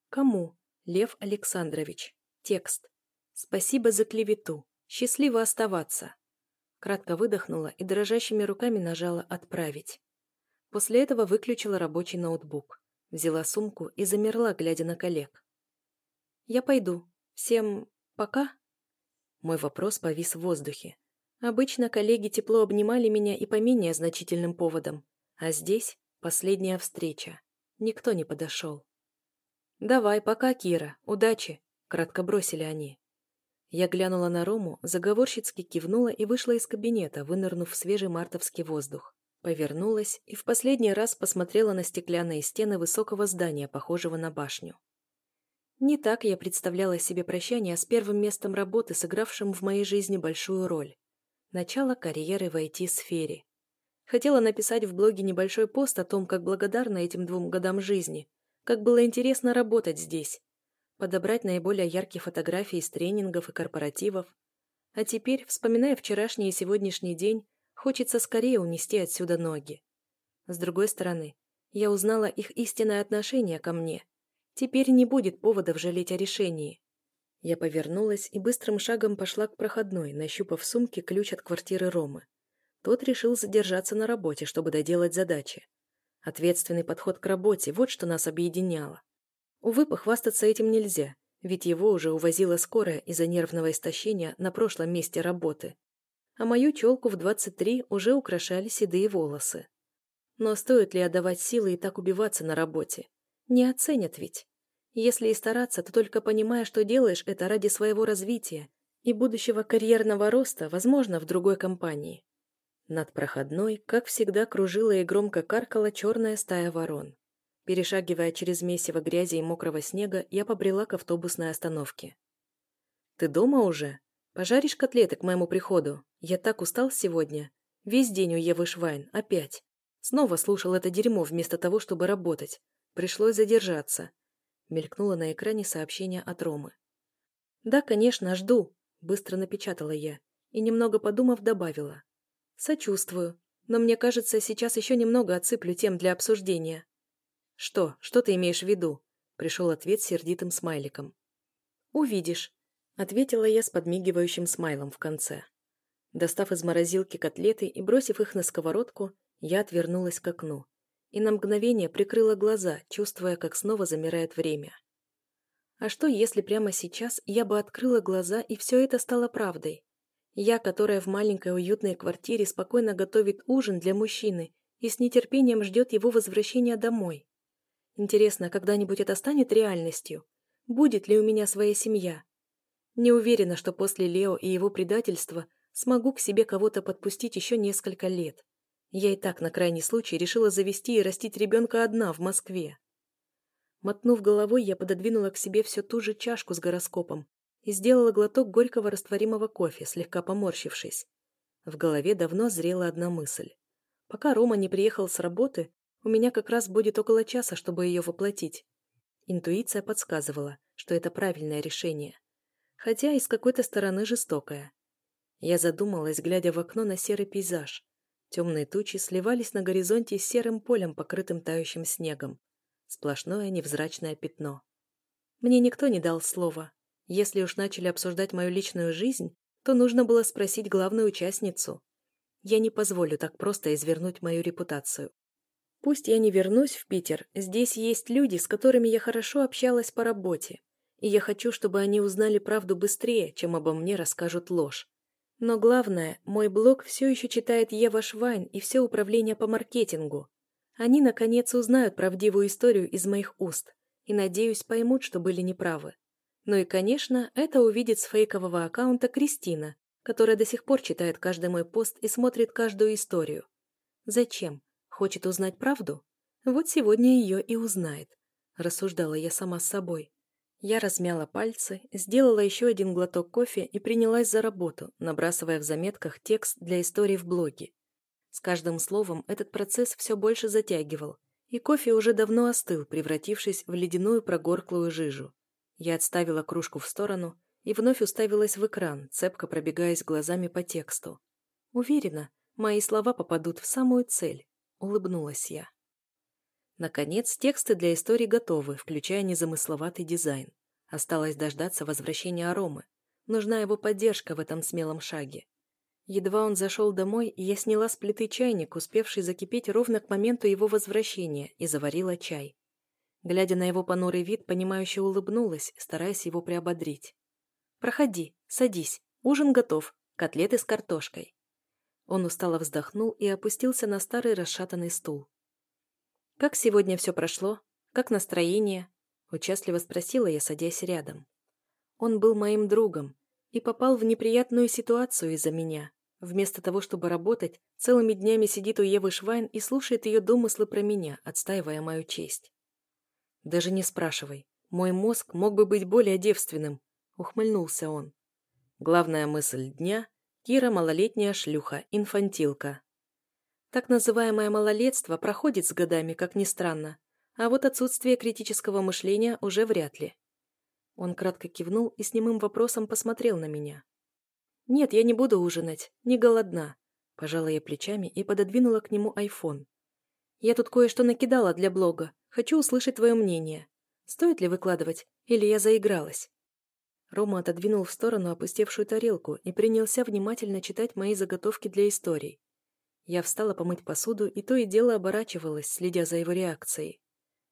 Кому? Лев Александрович. Текст. Спасибо за клевету. Счастливо оставаться. Кратко выдохнула и дрожащими руками нажала «Отправить». После этого выключила рабочий ноутбук. Взяла сумку и замерла, глядя на коллег. «Я пойду. Всем пока?» Мой вопрос повис в воздухе. Обычно коллеги тепло обнимали меня и по менее значительным поводам, а здесь последняя встреча. Никто не подошел. «Давай, пока, Кира, удачи!» — кратко бросили они. Я глянула на Рому, заговорщицки кивнула и вышла из кабинета, вынырнув в свежий мартовский воздух. Повернулась и в последний раз посмотрела на стеклянные стены высокого здания, похожего на башню. Не так я представляла себе прощание с первым местом работы, сыгравшим в моей жизни большую роль. Начало карьеры в IT-сфере. Хотела написать в блоге небольшой пост о том, как благодарна этим двум годам жизни, как было интересно работать здесь, подобрать наиболее яркие фотографии из тренингов и корпоративов. А теперь, вспоминая вчерашний и сегодняшний день, хочется скорее унести отсюда ноги. С другой стороны, я узнала их истинное отношение ко мне. Теперь не будет поводов жалеть о решении. Я повернулась и быстрым шагом пошла к проходной, нащупав в сумке ключ от квартиры Ромы. Тот решил задержаться на работе, чтобы доделать задачи. Ответственный подход к работе – вот что нас объединяло. Увы, похвастаться этим нельзя, ведь его уже увозила скорая из-за нервного истощения на прошлом месте работы. А мою челку в 23 уже украшали седые волосы. Но стоит ли отдавать силы и так убиваться на работе? Не оценят ведь. Если и стараться, то только понимая, что делаешь это ради своего развития и будущего карьерного роста, возможно, в другой компании. Над проходной, как всегда, кружила и громко каркала черная стая ворон. Перешагивая через месиво грязи и мокрого снега, я побрела к автобусной остановке. «Ты дома уже? Пожаришь котлеты к моему приходу? Я так устал сегодня. Весь день у Евы Швайн, опять. Снова слушал это дерьмо вместо того, чтобы работать. Пришлось задержаться мелькнуло на экране сообщение от Ромы. «Да, конечно, жду», — быстро напечатала я и, немного подумав, добавила. «Сочувствую, но мне кажется, сейчас еще немного отсыплю тем для обсуждения». «Что? Что ты имеешь в виду?» — пришел ответ сердитым смайликом. «Увидишь», — ответила я с подмигивающим смайлом в конце. Достав из морозилки котлеты и бросив их на сковородку, я отвернулась к окну и на мгновение прикрыла глаза, чувствуя, как снова замирает время. А что, если прямо сейчас я бы открыла глаза, и все это стало правдой? Я, которая в маленькой уютной квартире спокойно готовит ужин для мужчины и с нетерпением ждет его возвращения домой. Интересно, когда-нибудь это станет реальностью? Будет ли у меня своя семья? Не уверена, что после Лео и его предательства смогу к себе кого-то подпустить еще несколько лет. Я и так на крайний случай решила завести и растить ребенка одна в Москве. Мотнув головой, я пододвинула к себе всю ту же чашку с гороскопом и сделала глоток горького растворимого кофе, слегка поморщившись. В голове давно зрела одна мысль. Пока Рома не приехал с работы, у меня как раз будет около часа, чтобы ее воплотить. Интуиция подсказывала, что это правильное решение. Хотя и с какой-то стороны жестокое. Я задумалась, глядя в окно на серый пейзаж. Темные тучи сливались на горизонте с серым полем, покрытым тающим снегом. Сплошное невзрачное пятно. Мне никто не дал слова. Если уж начали обсуждать мою личную жизнь, то нужно было спросить главную участницу. Я не позволю так просто извернуть мою репутацию. Пусть я не вернусь в Питер, здесь есть люди, с которыми я хорошо общалась по работе, и я хочу, чтобы они узнали правду быстрее, чем обо мне расскажут ложь. Но главное, мой блог все еще читает Ева Швайн и все управление по маркетингу. Они, наконец, узнают правдивую историю из моих уст и, надеюсь, поймут, что были неправы. Ну и, конечно, это увидит с фейкового аккаунта Кристина, которая до сих пор читает каждый мой пост и смотрит каждую историю. Зачем? Хочет узнать правду? Вот сегодня ее и узнает. Рассуждала я сама с собой. Я размяла пальцы, сделала еще один глоток кофе и принялась за работу, набрасывая в заметках текст для истории в блоге. С каждым словом этот процесс все больше затягивал, и кофе уже давно остыл, превратившись в ледяную прогорклую жижу. Я отставила кружку в сторону и вновь уставилась в экран, цепко пробегаясь глазами по тексту. Уверена, мои слова попадут в самую цель, улыбнулась я. Наконец, тексты для истории готовы, включая незамысловатый дизайн. Осталось дождаться возвращения Аромы. Нужна его поддержка в этом смелом шаге. Едва он зашел домой, я сняла с плиты чайник, успевший закипеть ровно к моменту его возвращения, и заварила чай. Глядя на его понурый вид, понимающе улыбнулась, стараясь его приободрить. «Проходи, садись, ужин готов», — котлеты с картошкой. Он устало вздохнул и опустился на старый расшатанный стул. «Как сегодня все прошло? Как настроение?» – участливо спросила я, садясь рядом. Он был моим другом и попал в неприятную ситуацию из-за меня. Вместо того, чтобы работать, целыми днями сидит у Евы Швайн и слушает ее домыслы про меня, отстаивая мою честь. «Даже не спрашивай. Мой мозг мог бы быть более девственным», — ухмыльнулся он. Главная мысль дня — Кира малолетняя шлюха, инфантилка. Так называемое малолетство проходит с годами, как ни странно, а вот отсутствие критического мышления уже вряд ли. Он кратко кивнул и с немым вопросом посмотрел на меня. «Нет, я не буду ужинать, не голодна», – пожала я плечами и пододвинула к нему айфон. «Я тут кое-что накидала для блога, хочу услышать твое мнение. Стоит ли выкладывать, или я заигралась?» Рома отодвинул в сторону опустевшую тарелку и принялся внимательно читать мои заготовки для историй. Я встала помыть посуду и то и дело оборачивалась, следя за его реакцией.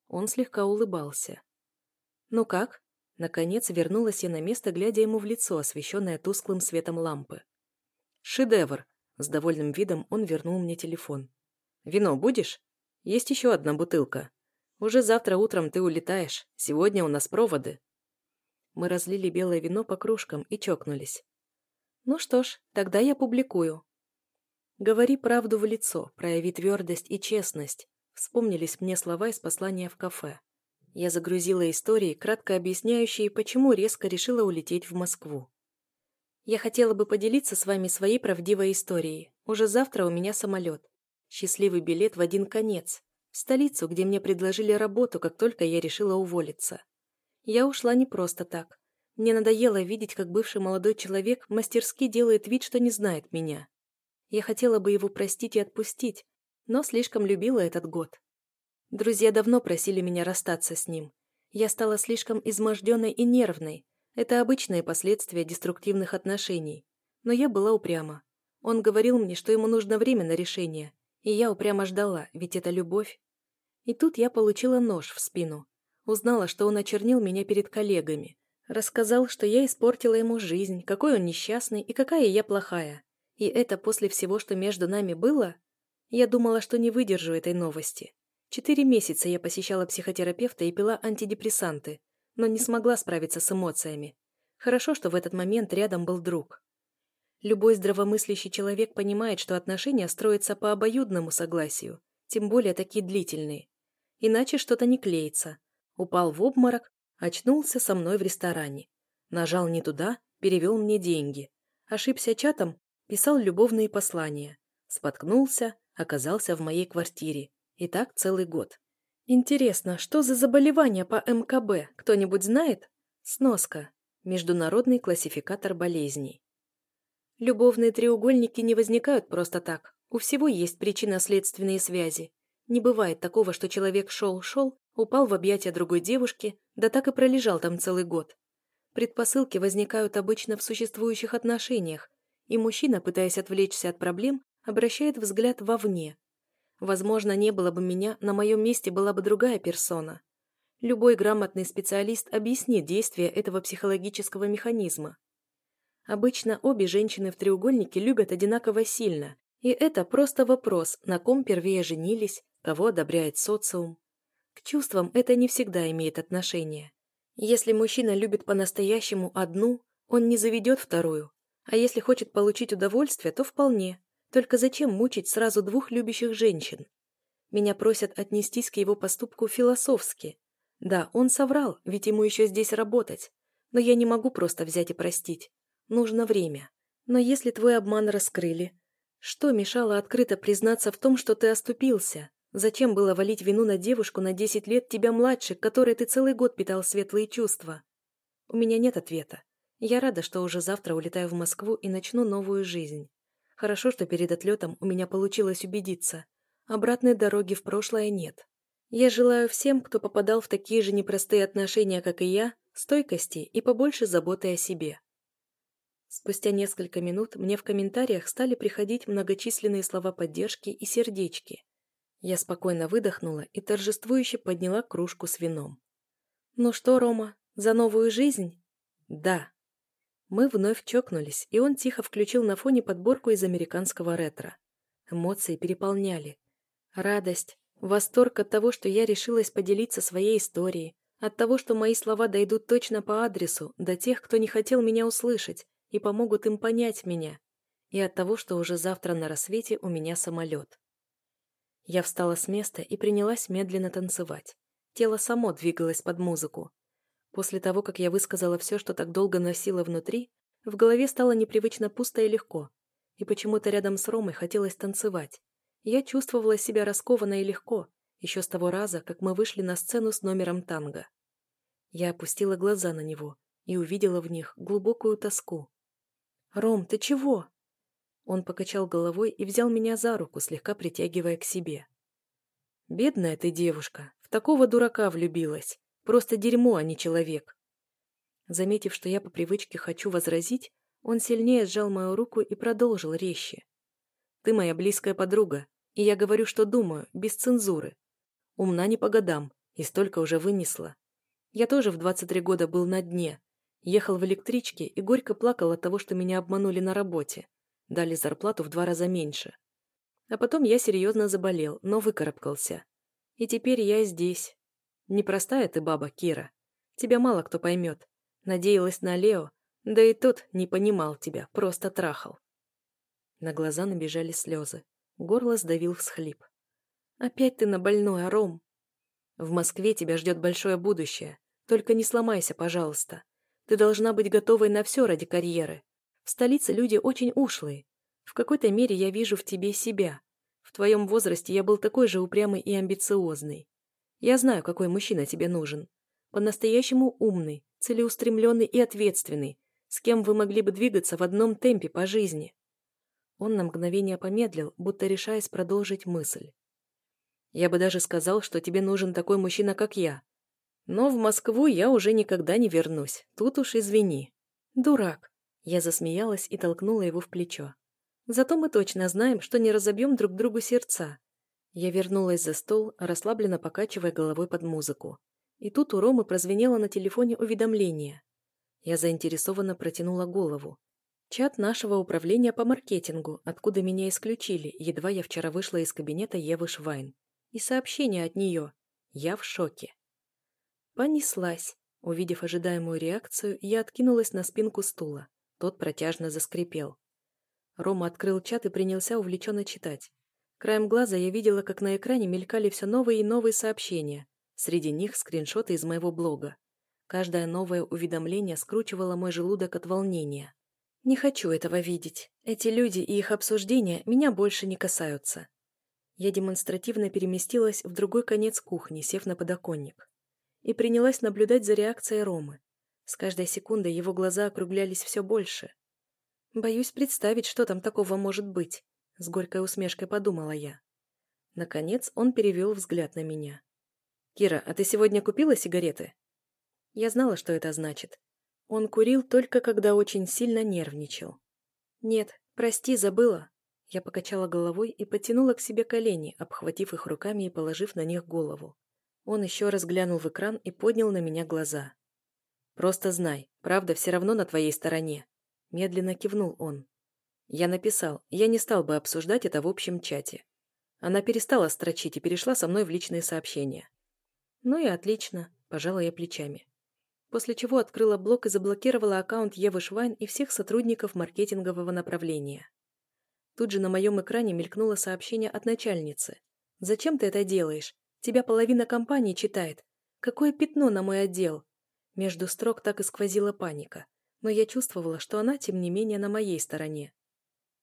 Он слегка улыбался. «Ну как?» Наконец вернулась я на место, глядя ему в лицо, освещенное тусклым светом лампы. «Шедевр!» С довольным видом он вернул мне телефон. «Вино будешь? Есть еще одна бутылка. Уже завтра утром ты улетаешь. Сегодня у нас проводы». Мы разлили белое вино по кружкам и чокнулись. «Ну что ж, тогда я публикую», Говори правду в лицо, прояви твердость и честность. Вспомнились мне слова из послания в кафе. Я загрузила истории, кратко объясняющие, почему резко решила улететь в Москву. Я хотела бы поделиться с вами своей правдивой историей. Уже завтра у меня самолет. Счастливый билет в один конец. Столицу, где мне предложили работу, как только я решила уволиться. Я ушла не просто так. Мне надоело видеть, как бывший молодой человек мастерски делает вид, что не знает меня. Я хотела бы его простить и отпустить, но слишком любила этот год. Друзья давно просили меня расстаться с ним. Я стала слишком изможденной и нервной. Это обычные последствия деструктивных отношений. Но я была упряма. Он говорил мне, что ему нужно время на решение, и я упрямо ждала, ведь это любовь. И тут я получила нож в спину. Узнала, что он очернил меня перед коллегами. Рассказал, что я испортила ему жизнь, какой он несчастный и какая я плохая. И это после всего, что между нами было? Я думала, что не выдержу этой новости. Четыре месяца я посещала психотерапевта и пила антидепрессанты, но не смогла справиться с эмоциями. Хорошо, что в этот момент рядом был друг. Любой здравомыслящий человек понимает, что отношения строятся по обоюдному согласию, тем более такие длительные. Иначе что-то не клеится. Упал в обморок, очнулся со мной в ресторане. Нажал не туда, перевел мне деньги. Ошибся чатом, Писал любовные послания. Споткнулся, оказался в моей квартире. И так целый год. Интересно, что за заболевание по МКБ? Кто-нибудь знает? Сноска. Международный классификатор болезней. Любовные треугольники не возникают просто так. У всего есть причинно-следственные связи. Не бывает такого, что человек шел-шел, упал в объятия другой девушки, да так и пролежал там целый год. Предпосылки возникают обычно в существующих отношениях, и мужчина, пытаясь отвлечься от проблем, обращает взгляд вовне. Возможно, не было бы меня, на моем месте была бы другая персона. Любой грамотный специалист объяснит действие этого психологического механизма. Обычно обе женщины в треугольнике любят одинаково сильно, и это просто вопрос, на ком первее женились, кого одобряет социум. К чувствам это не всегда имеет отношение. Если мужчина любит по-настоящему одну, он не заведет вторую, а если хочет получить удовольствие, то вполне. Только зачем мучить сразу двух любящих женщин? Меня просят отнестись к его поступку философски. Да, он соврал, ведь ему еще здесь работать. Но я не могу просто взять и простить. Нужно время. Но если твой обман раскрыли, что мешало открыто признаться в том, что ты оступился? Зачем было валить вину на девушку на 10 лет тебя младше, которой ты целый год питал светлые чувства? У меня нет ответа. Я рада, что уже завтра улетаю в Москву и начну новую жизнь. Хорошо, что перед отлетом у меня получилось убедиться. Обратной дороги в прошлое нет. Я желаю всем, кто попадал в такие же непростые отношения, как и я, стойкости и побольше заботы о себе. Спустя несколько минут мне в комментариях стали приходить многочисленные слова поддержки и сердечки. Я спокойно выдохнула и торжествующе подняла кружку с вином. «Ну что, Рома, за новую жизнь?» «Да», Мы вновь чокнулись, и он тихо включил на фоне подборку из американского ретро. Эмоции переполняли. Радость, восторг от того, что я решилась поделиться своей историей, от того, что мои слова дойдут точно по адресу, до тех, кто не хотел меня услышать, и помогут им понять меня, и от того, что уже завтра на рассвете у меня самолет. Я встала с места и принялась медленно танцевать. Тело само двигалось под музыку. После того, как я высказала все, что так долго носила внутри, в голове стало непривычно пусто и легко. И почему-то рядом с Ромой хотелось танцевать. Я чувствовала себя раскованно и легко, еще с того раза, как мы вышли на сцену с номером танго. Я опустила глаза на него и увидела в них глубокую тоску. «Ром, ты чего?» Он покачал головой и взял меня за руку, слегка притягивая к себе. «Бедная ты девушка, в такого дурака влюбилась. Просто дерьмо, а не человек». Заметив, что я по привычке хочу возразить, он сильнее сжал мою руку и продолжил резче. «Ты моя близкая подруга, и я говорю, что думаю, без цензуры. Умна не по годам, и столько уже вынесла. Я тоже в 23 года был на дне. Ехал в электричке и горько плакал от того, что меня обманули на работе. Дали зарплату в два раза меньше. А потом я серьезно заболел, но выкарабкался. И теперь я здесь. Непростая ты баба, Кира. Тебя мало кто поймет. Надеялась на Лео, да и тот не понимал тебя, просто трахал. На глаза набежали слезы. Горло сдавил всхлип. «Опять ты на больной, Ром!» «В Москве тебя ждет большое будущее. Только не сломайся, пожалуйста. Ты должна быть готовой на все ради карьеры. В столице люди очень ушлые. В какой-то мере я вижу в тебе себя. В твоем возрасте я был такой же упрямый и амбициозный. Я знаю, какой мужчина тебе нужен. По-настоящему умный, целеустремленный и ответственный, с кем вы могли бы двигаться в одном темпе по жизни. Он на мгновение помедлил, будто решаясь продолжить мысль. Я бы даже сказал, что тебе нужен такой мужчина, как я, но в Москву я уже никогда не вернусь. Тут уж извини. Дурак. Я засмеялась и толкнула его в плечо. Зато мы точно знаем, что не разобьем друг другу сердца. Я вернулась за стол, расслабленно покачивая головой под музыку. И тут у Ромы прозвенело на телефоне уведомление. Я заинтересованно протянула голову. Чат нашего управления по маркетингу, откуда меня исключили, едва я вчера вышла из кабинета Евы Швайн. И сообщение от нее. Я в шоке. Понеслась. Увидев ожидаемую реакцию, я откинулась на спинку стула. Тот протяжно заскрипел. Рома открыл чат и принялся увлеченно читать. Краем глаза я видела, как на экране мелькали все новые и новые сообщения. Среди них скриншоты из моего блога. Каждое новое уведомление скручивало мой желудок от волнения. Не хочу этого видеть. Эти люди и их обсуждения меня больше не касаются. Я демонстративно переместилась в другой конец кухни, сев на подоконник и принялась наблюдать за реакцией Ромы. С каждой секундой его глаза округлялись все больше. «Боюсь представить, что там такого может быть», — с горькой усмешкой подумала я. Наконец он перевел взгляд на меня. «Кира, а ты сегодня купила сигареты?» Я знала, что это значит. Он курил только когда очень сильно нервничал. «Нет, прости, забыла». Я покачала головой и потянула к себе колени, обхватив их руками и положив на них голову. Он еще раз глянул в экран и поднял на меня глаза. «Просто знай, правда все равно на твоей стороне», — медленно кивнул он. Я написал, я не стал бы обсуждать это в общем чате. Она перестала строчить и перешла со мной в личные сообщения. «Ну и отлично», — пожала я плечами. После чего открыла блог и заблокировала аккаунт Евы Швайн и всех сотрудников маркетингового направления. Тут же на моем экране мелькнуло сообщение от начальницы. «Зачем ты это делаешь? Тебя половина компании читает. Какое пятно на мой отдел? Между строк так и сквозила паника. Но я чувствовала, что она, тем не менее, на моей стороне.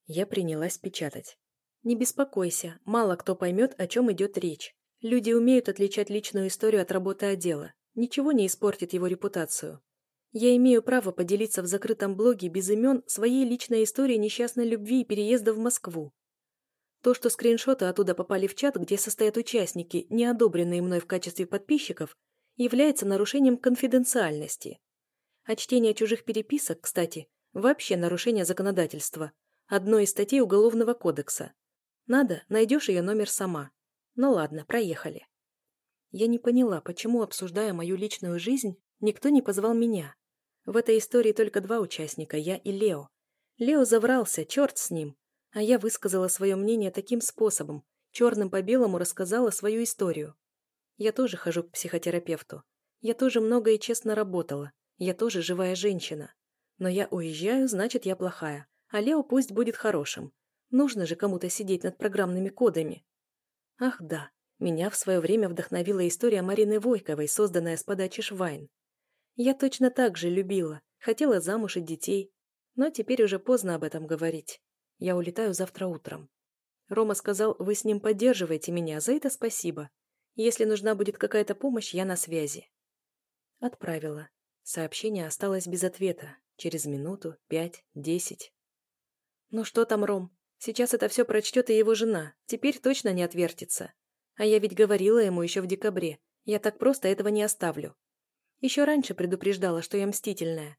Я принялась печатать. Не беспокойся, мало кто поймет, о чем идет речь. Люди умеют отличать личную историю от работы отдела. Ничего не испортит его репутацию. Я имею право поделиться в закрытом блоге без имен своей личной историей несчастной любви и переезда в Москву. То, что скриншоты оттуда попали в чат, где состоят участники, не одобренные мной в качестве подписчиков, является нарушением конфиденциальности. А чтение чужих переписок, кстати, вообще нарушение законодательства, одной из статей Уголовного кодекса. Надо, найдешь ее номер сама. Ну ладно, проехали. Я не поняла, почему, обсуждая мою личную жизнь, никто не позвал меня. В этой истории только два участника, я и Лео. Лео заврался, черт с ним. А я высказала свое мнение таким способом, черным по белому рассказала свою историю. Я тоже хожу к психотерапевту. Я тоже много и честно работала. Я тоже живая женщина. Но я уезжаю, значит, я плохая. А Лео пусть будет хорошим. Нужно же кому-то сидеть над программными кодами. Ах да, меня в свое время вдохновила история Марины Войковой, созданная с подачи Швайн. Я точно так же любила, хотела замуж и детей. Но теперь уже поздно об этом говорить. Я улетаю завтра утром. Рома сказал, вы с ним поддерживаете меня, за это спасибо. Если нужна будет какая-то помощь, я на связи. Отправила. Сообщение осталось без ответа. Через минуту, пять, десять. Ну что там, Ром? Сейчас это все прочтет и его жена. Теперь точно не отвертится. А я ведь говорила ему еще в декабре. Я так просто этого не оставлю. Еще раньше предупреждала, что я мстительная.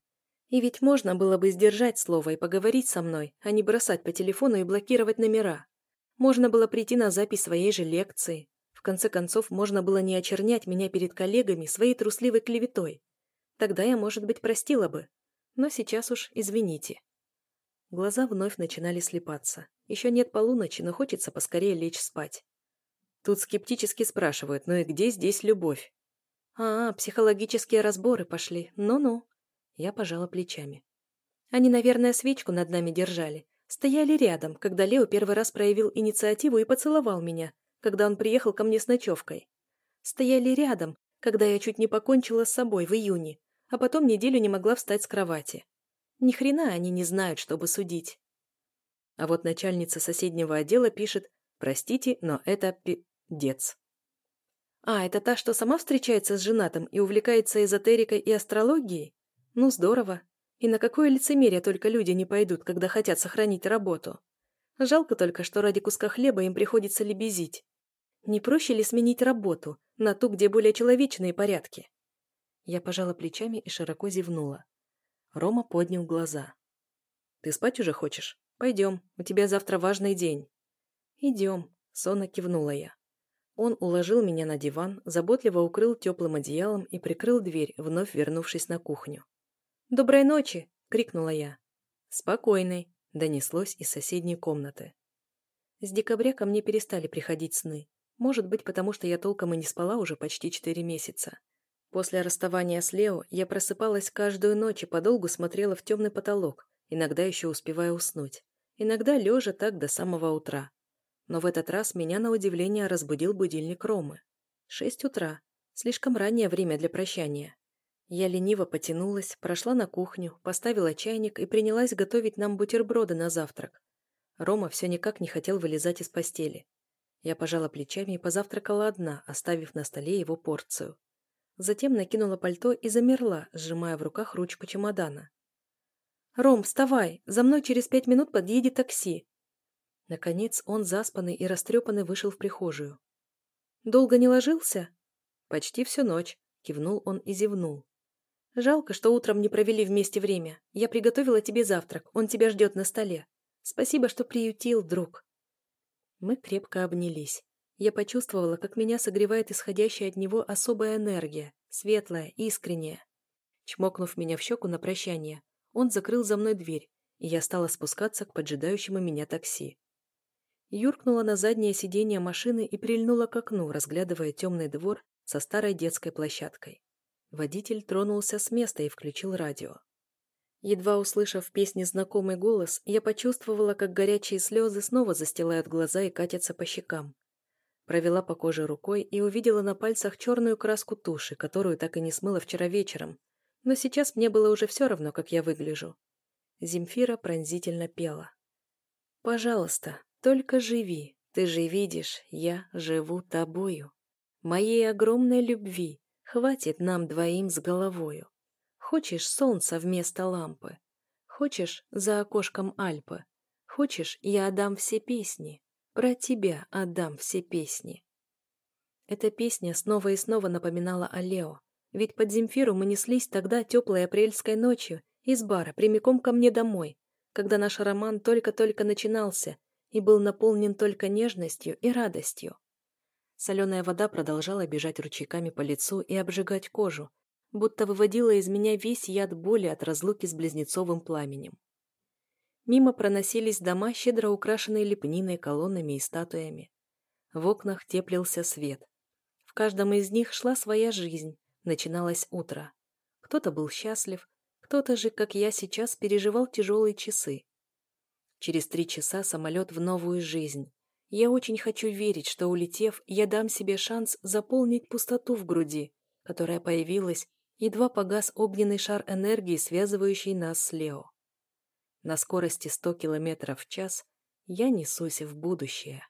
И ведь можно было бы сдержать слово и поговорить со мной, а не бросать по телефону и блокировать номера. Можно было прийти на запись своей же лекции. Конце концов, можно было не очернять меня перед коллегами своей трусливой клеветой. Тогда я, может быть, простила бы. Но сейчас уж извините. Глаза вновь начинали слепаться. Еще нет полуночи, но хочется поскорее лечь спать. Тут скептически спрашивают, ну и где здесь любовь? А, психологические разборы пошли. Ну-ну. Я пожала плечами. Они, наверное, свечку над нами держали. Стояли рядом, когда Лео первый раз проявил инициативу и поцеловал меня, когда он приехал ко мне с ночевкой. Стояли рядом, когда я чуть не покончила с собой в июне, а потом неделю не могла встать с кровати. Ни хрена они не знают, чтобы судить. А вот начальница соседнего отдела пишет «Простите, но это пи***дец». А, это та, что сама встречается с женатым и увлекается эзотерикой и астрологией? Ну, здорово. И на какое лицемерие только люди не пойдут, когда хотят сохранить работу? Жалко только, что ради куска хлеба им приходится лебезить. Не проще ли сменить работу на ту, где более человечные порядки? Я пожала плечами и широко зевнула. Рома поднял глаза. «Ты спать уже хочешь? Пойдем, у тебя завтра важный день». «Идем», — сонно кивнула я. Он уложил меня на диван, заботливо укрыл теплым одеялом и прикрыл дверь, вновь вернувшись на кухню. «Доброй ночи!» — крикнула я. «Спокойной!» — донеслось из соседней комнаты. С декабря ко мне перестали приходить сны. Может быть, потому что я толком и не спала уже почти четыре месяца. После расставания с Лео я просыпалась каждую ночь и подолгу смотрела в темный потолок, иногда еще успевая уснуть. Иногда лежа так до самого утра. Но в этот раз меня на удивление разбудил будильник Ромы. Шесть утра. Слишком раннее время для прощания. Я лениво потянулась, прошла на кухню, поставила чайник и принялась готовить нам бутерброды на завтрак. Рома все никак не хотел вылезать из постели. Я пожала плечами и позавтракала одна, оставив на столе его порцию. Затем накинула пальто и замерла, сжимая в руках ручку чемодана. «Ром, вставай! За мной через пять минут подъедет такси!» Наконец он, заспанный и растрепанный, вышел в прихожую. «Долго не ложился?» «Почти всю ночь», — кивнул он и зевнул. «Жалко, что утром не провели вместе время. Я приготовила тебе завтрак, он тебя ждет на столе. Спасибо, что приютил, друг». Мы крепко обнялись. Я почувствовала, как меня согревает исходящая от него особая энергия, светлая, искренняя. Чмокнув меня в щеку на прощание, он закрыл за мной дверь, и я стала спускаться к поджидающему меня такси. Юркнула на заднее сиденье машины и прильнула к окну, разглядывая темный двор со старой детской площадкой. Водитель тронулся с места и включил радио. Едва услышав в песне знакомый голос, я почувствовала, как горячие слезы снова застилают глаза и катятся по щекам. Провела по коже рукой и увидела на пальцах черную краску туши, которую так и не смыла вчера вечером. Но сейчас мне было уже все равно, как я выгляжу. Земфира пронзительно пела. «Пожалуйста, только живи, ты же видишь, я живу тобою. Моей огромной любви хватит нам двоим с головою. Хочешь солнца вместо лампы? Хочешь за окошком Альпы? Хочешь, я отдам все песни? Про тебя отдам все песни. Эта песня снова и снова напоминала о Лео. Ведь под Земфиру мы неслись тогда теплой апрельской ночью из бара прямиком ко мне домой, когда наш роман только-только начинался и был наполнен только нежностью и радостью. Соленая вода продолжала бежать ручейками по лицу и обжигать кожу, будто выводила из меня весь яд боли от разлуки с близнецовым пламенем. Мимо проносились дома, щедро украшенные лепниной, колоннами и статуями. В окнах теплился свет. В каждом из них шла своя жизнь, начиналось утро. Кто-то был счастлив, кто-то же, как я сейчас, переживал тяжелые часы. Через три часа самолет в новую жизнь. Я очень хочу верить, что, улетев, я дам себе шанс заполнить пустоту в груди, которая появилась, едва погас огненный шар энергии, связывающий нас с Лео. На скорости 100 км в час я несусь в будущее.